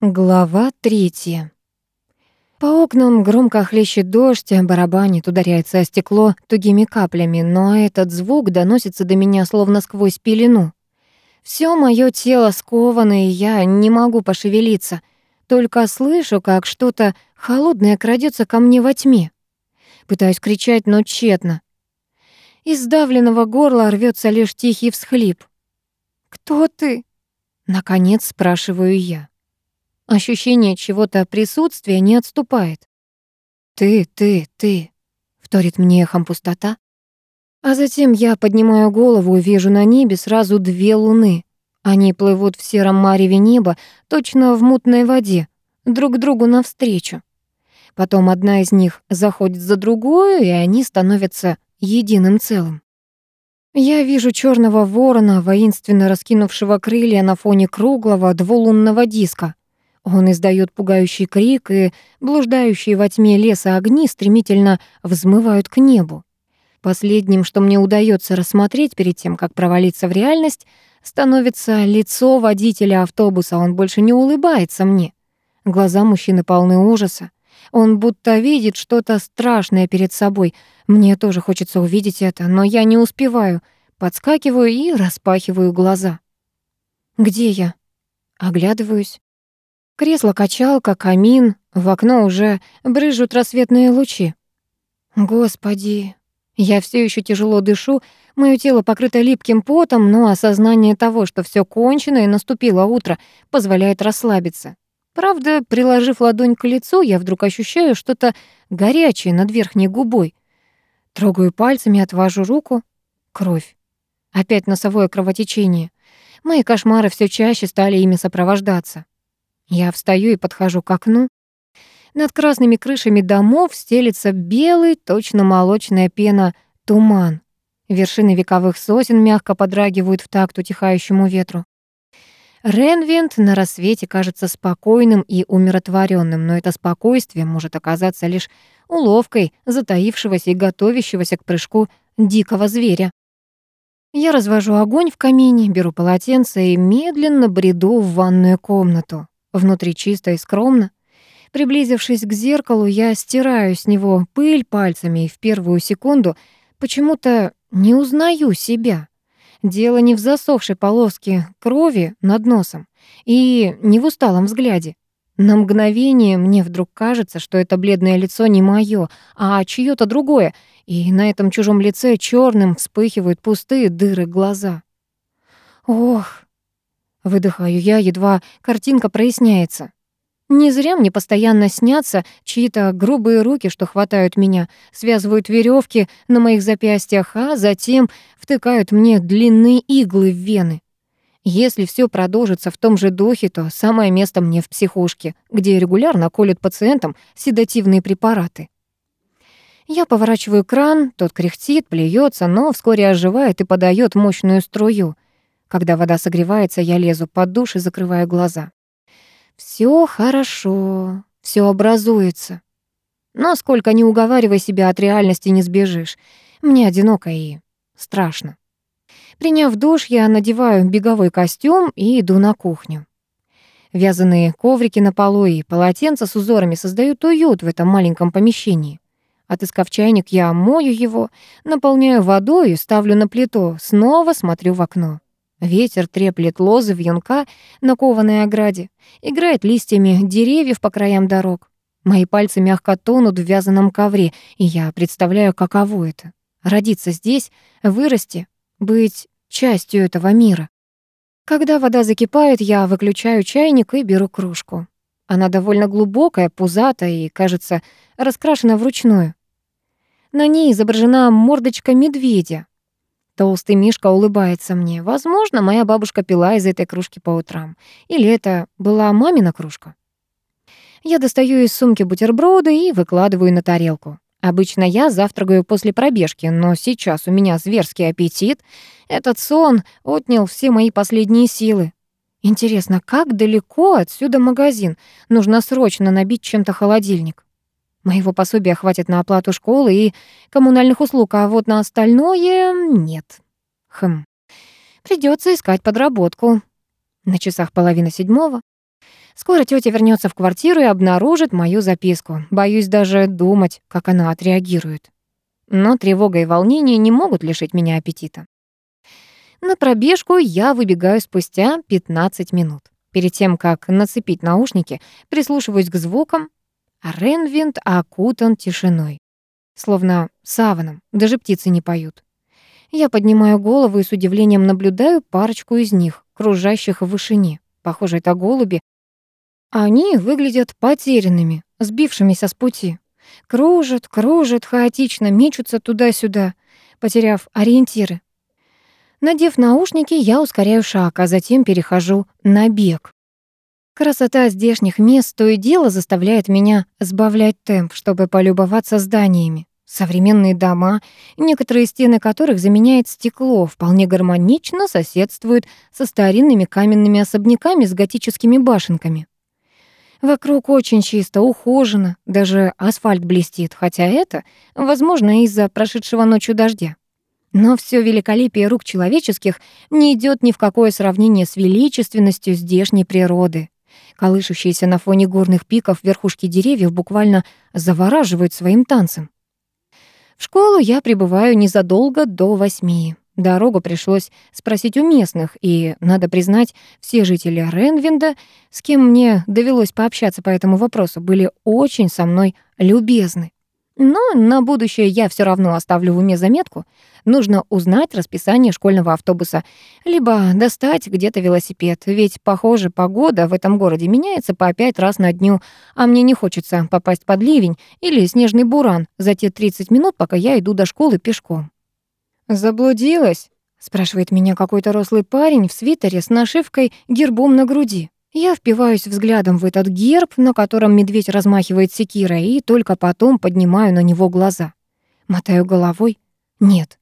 Глава третья. По окнам громко хлещет дождь, барабанит, ударяется о стекло тугими каплями, но этот звук доносится до меня словно сквозь пелену. Всё моё тело сковано, и я не могу пошевелиться. Только слышу, как что-то холодное крадётся ко мне во тьме. Пытаюсь кричать, но тщетно. Из сдавленного горла рвётся лишь тихий всхлип. «Кто ты?» — наконец спрашиваю я. Ощущение чего-то присутствия не отступает. «Ты, ты, ты», — вторит мне эхом пустота. А затем я поднимаю голову и вижу на небе сразу две луны. Они плывут в сером мареве неба, точно в мутной воде, друг другу навстречу. Потом одна из них заходит за другую, и они становятся единым целым. Я вижу черного ворона, воинственно раскинувшего крылья на фоне круглого двулунного диска. Он издает пугающий крик, и блуждающие во тьме леса огни стремительно взмывают к небу. Последним, что мне удается рассмотреть перед тем, как провалиться в реальность, становится лицо водителя автобуса. Он больше не улыбается мне. Глаза мужчины полны ужаса. Он будто видит что-то страшное перед собой. Мне тоже хочется увидеть это, но я не успеваю. Подскакиваю и распахиваю глаза. «Где я?» Оглядываюсь. Кресло-качалка, камин, в окно уже брызжут рассветные лучи. Господи, я все еще тяжело дышу, мое тело покрыто липким потом, но осознание того, что все кончено и наступило утро, позволяет расслабиться. Правда, приложив ладонь к лицу, я вдруг ощущаю что-то горячее над верхней губой. Трогаю пальцами, отвожу руку. Кровь. Опять носовое кровотечение. Мои кошмары все чаще стали ими сопровождаться. Я встаю и подхожу к окну. Над красными крышами домов стелится белый, точно молочная пена, туман. Вершины вековых сосен мягко подрагивают в такт утихающему ветру. Ренвинд на рассвете кажется спокойным и умиротворенным, но это спокойствие может оказаться лишь уловкой затаившегося и готовящегося к прыжку дикого зверя. Я развожу огонь в камине, беру полотенце и медленно бреду в ванную комнату. Внутри чисто и скромно. Приблизившись к зеркалу, я стираю с него пыль пальцами и в первую секунду почему-то не узнаю себя. Дело не в засохшей полоске крови над носом и не в усталом взгляде. На мгновение мне вдруг кажется, что это бледное лицо не моё, а чьё-то другое, и на этом чужом лице чёрным вспыхивают пустые дыры глаза. Ох, Выдыхаю я, едва картинка проясняется. Не зря мне постоянно снятся чьи-то грубые руки, что хватают меня, связывают веревки на моих запястьях, а затем втыкают мне длинные иглы в вены. Если все продолжится в том же духе, то самое место мне в психушке, где регулярно колют пациентам седативные препараты. Я поворачиваю кран, тот кряхтит, плюется, но вскоре оживает и подает мощную струю — когда вода согревается, я лезу под душ и закрываю глаза. Все хорошо, все образуется. Но сколько ни уговаривай себя, от реальности не сбежишь. Мне одиноко и страшно. Приняв душ, я надеваю беговой костюм и иду на кухню. Вязаные коврики на полу и полотенца с узорами создают уют в этом маленьком помещении. Отыскав чайник, я мою его, наполняю водой и ставлю на плиту, снова смотрю в окно. Ветер треплет лозы вьюнка на кованой ограде, играет листьями деревьев по краям дорог. Мои пальцы мягко тонут в вязаном ковре, и я представляю, каково это — родиться здесь, вырасти, быть частью этого мира. Когда вода закипает, я выключаю чайник и беру кружку. Она довольно глубокая, пузатая и, кажется, раскрашена вручную. На ней изображена мордочка медведя, Толстый Мишка улыбается мне. Возможно, моя бабушка пила из этой кружки по утрам. Или это была мамина кружка. Я достаю из сумки бутерброды и выкладываю на тарелку. Обычно я завтракаю после пробежки, но сейчас у меня зверский аппетит. Этот сон отнял все мои последние силы. Интересно, как далеко отсюда магазин? Нужно срочно набить чем-то холодильник. Моего пособия хватит на оплату школы и коммунальных услуг, а вот на остальное нет. Хм. Придется искать подработку. На часах половина седьмого. Скоро тетя вернется в квартиру и обнаружит мою записку. Боюсь даже думать, как она отреагирует. Но тревога и волнение не могут лишить меня аппетита. На пробежку я выбегаю спустя 15 минут. Перед тем, как нацепить наушники, прислушиваюсь к звукам. Ренвинд окутан тишиной. Словно саваном, даже птицы не поют. Я поднимаю голову и с удивлением наблюдаю парочку из них, кружащих в вышине. Похоже, это голуби. Они выглядят потерянными, сбившимися с пути. Кружат, кружат, хаотично, мечутся туда-сюда, потеряв ориентиры. Надев наушники, я ускоряю шаг, а затем перехожу на бег. Красота здешних мест то и дело заставляет меня сбавлять темп, чтобы полюбоваться зданиями. Современные дома, некоторые стены которых заменяет стекло, вполне гармонично соседствуют со старинными каменными особняками с готическими башенками. Вокруг очень чисто, ухожено, даже асфальт блестит, хотя это, возможно, из-за прошедшего ночью дождя. Но все великолепие рук человеческих не идет ни в какое сравнение с величественностью здешней природы. Колышущиеся на фоне горных пиков верхушки деревьев буквально завораживают своим танцем. В школу я прибываю незадолго до восьми. Дорогу пришлось спросить у местных, и, надо признать, все жители Ренвинда, с кем мне довелось пообщаться по этому вопросу, были очень со мной любезны. Но на будущее я все равно оставлю в уме заметку. Нужно узнать расписание школьного автобуса, либо достать где-то велосипед, ведь, похоже, погода в этом городе меняется по пять раз на дню, а мне не хочется попасть под ливень или снежный буран за те 30 минут, пока я иду до школы пешком. «Заблудилась?» — спрашивает меня какой-то рослый парень в свитере с нашивкой гербом на груди. Я впиваюсь взглядом в этот герб, на котором медведь размахивает секирой, и только потом поднимаю на него глаза. Мотаю головой. Нет.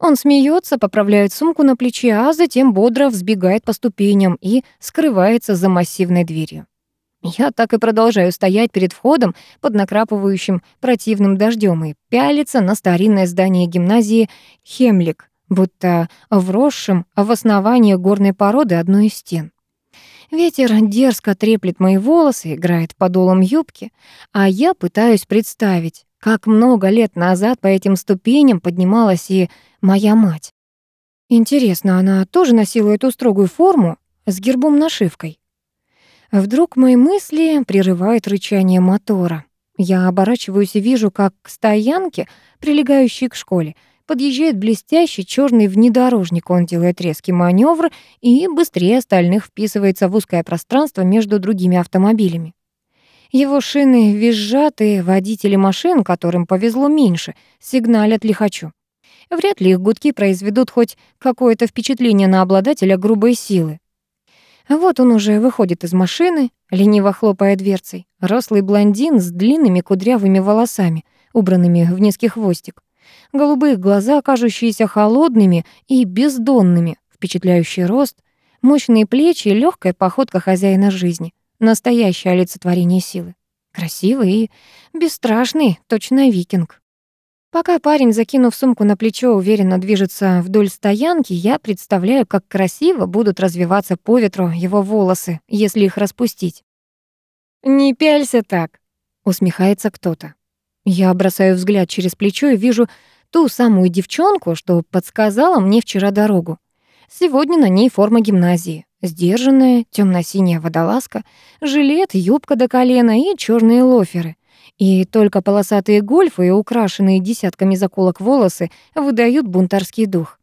Он смеется, поправляет сумку на плече, а затем бодро взбегает по ступеням и скрывается за массивной дверью. Я так и продолжаю стоять перед входом под накрапывающим противным дождем и пялиться на старинное здание гимназии Хемлик, будто вросшим в основание горной породы одной из стен. Ветер дерзко треплет мои волосы, играет подолом юбки, а я пытаюсь представить, как много лет назад по этим ступеням поднималась и моя мать. Интересно, она тоже носила эту строгую форму с гербом-нашивкой? Вдруг мои мысли прерывает рычание мотора. Я оборачиваюсь и вижу, как к стоянке, прилегающей к школе, Подъезжает блестящий черный внедорожник. Он делает резкий маневр и быстрее остальных вписывается в узкое пространство между другими автомобилями. Его шины визжат, и водители машин, которым повезло меньше, сигналят лихачу. Вряд ли их гудки произведут хоть какое-то впечатление на обладателя грубой силы. Вот он уже выходит из машины, лениво хлопая дверцей. Рослый блондин с длинными кудрявыми волосами, убранными в низкий хвостик голубые глаза, кажущиеся холодными и бездонными, впечатляющий рост, мощные плечи и легкая походка хозяина жизни, настоящее олицетворение силы. Красивый и бесстрашный, точно викинг. Пока парень, закинув сумку на плечо, уверенно движется вдоль стоянки, я представляю, как красиво будут развиваться по ветру его волосы, если их распустить. «Не пялься так», — усмехается кто-то. Я бросаю взгляд через плечо и вижу Ту самую девчонку, что подсказала мне вчера дорогу. Сегодня на ней форма гимназии. Сдержанная, темно-синяя водолазка, жилет, юбка до колена и черные лоферы. И только полосатые гольфы и украшенные десятками заколок волосы выдают бунтарский дух.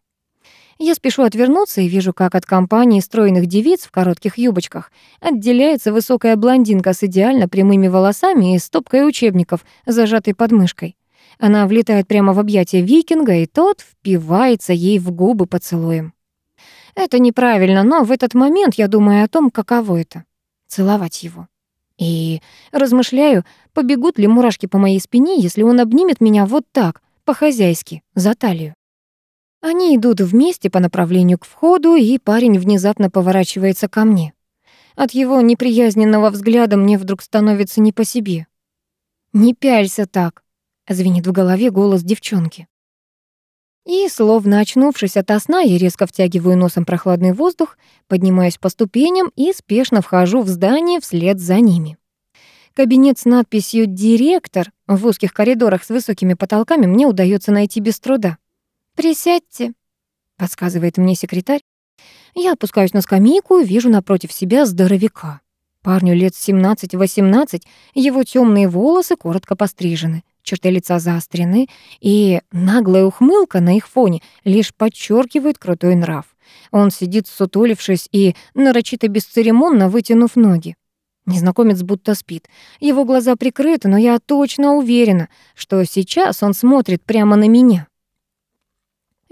Я спешу отвернуться и вижу, как от компании стройных девиц в коротких юбочках отделяется высокая блондинка с идеально прямыми волосами и стопкой учебников, зажатой под мышкой. Она влетает прямо в объятия викинга, и тот впивается ей в губы поцелуем. Это неправильно, но в этот момент я думаю о том, каково это — целовать его. И размышляю, побегут ли мурашки по моей спине, если он обнимет меня вот так, по-хозяйски, за талию. Они идут вместе по направлению к входу, и парень внезапно поворачивается ко мне. От его неприязненного взгляда мне вдруг становится не по себе. «Не пялься так», Звенит в голове голос девчонки. И, словно очнувшись ото сна, я резко втягиваю носом прохладный воздух, поднимаюсь по ступеням и спешно вхожу в здание вслед за ними. Кабинет с надписью «Директор» в узких коридорах с высокими потолками мне удается найти без труда. «Присядьте», — подсказывает мне секретарь. Я опускаюсь на скамейку и вижу напротив себя здоровяка. Парню лет 17-18, его темные волосы коротко пострижены, черты лица заострены, и наглая ухмылка на их фоне лишь подчеркивает крутой нрав. Он сидит, сутулившись и нарочито бесцеремонно вытянув ноги. Незнакомец будто спит. Его глаза прикрыты, но я точно уверена, что сейчас он смотрит прямо на меня.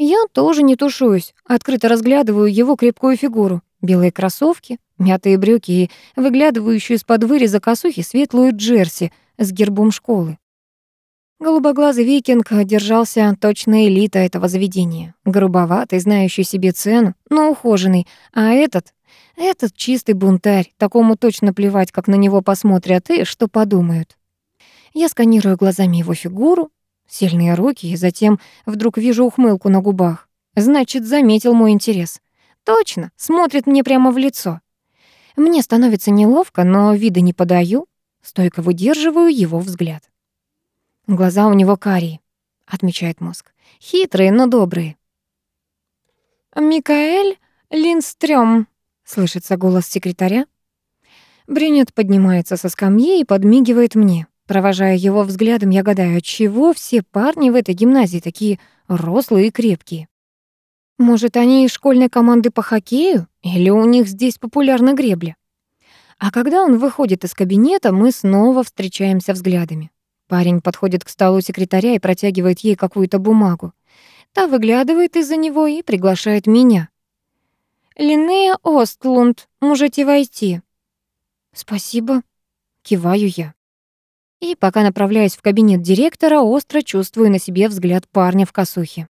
Я тоже не тушуюсь, открыто разглядываю его крепкую фигуру. Белые кроссовки, мятые брюки и выглядывающую из-под выреза косухи светлую джерси с гербом школы. Голубоглазый викинг держался точно элита этого заведения. Грубоватый, знающий себе цену, но ухоженный. А этот... Этот чистый бунтарь. Такому точно плевать, как на него посмотрят и что подумают. Я сканирую глазами его фигуру, сильные руки, и затем вдруг вижу ухмылку на губах. Значит, заметил мой интерес. Точно, смотрит мне прямо в лицо. Мне становится неловко, но вида не подаю, стойко выдерживаю его взгляд. Глаза у него карие, отмечает мозг. Хитрые, но добрые. «Микаэль Линстрём», — слышится голос секретаря. Брюнет поднимается со скамьи и подмигивает мне. Провожая его взглядом, я гадаю, отчего все парни в этой гимназии такие рослые и крепкие. Может, они из школьной команды по хоккею? Или у них здесь популярна гребля? А когда он выходит из кабинета, мы снова встречаемся взглядами. Парень подходит к столу секретаря и протягивает ей какую-то бумагу. Та выглядывает из-за него и приглашает меня. «Линнея Остлунд, можете войти». «Спасибо», — киваю я. И пока направляюсь в кабинет директора, остро чувствую на себе взгляд парня в косухе.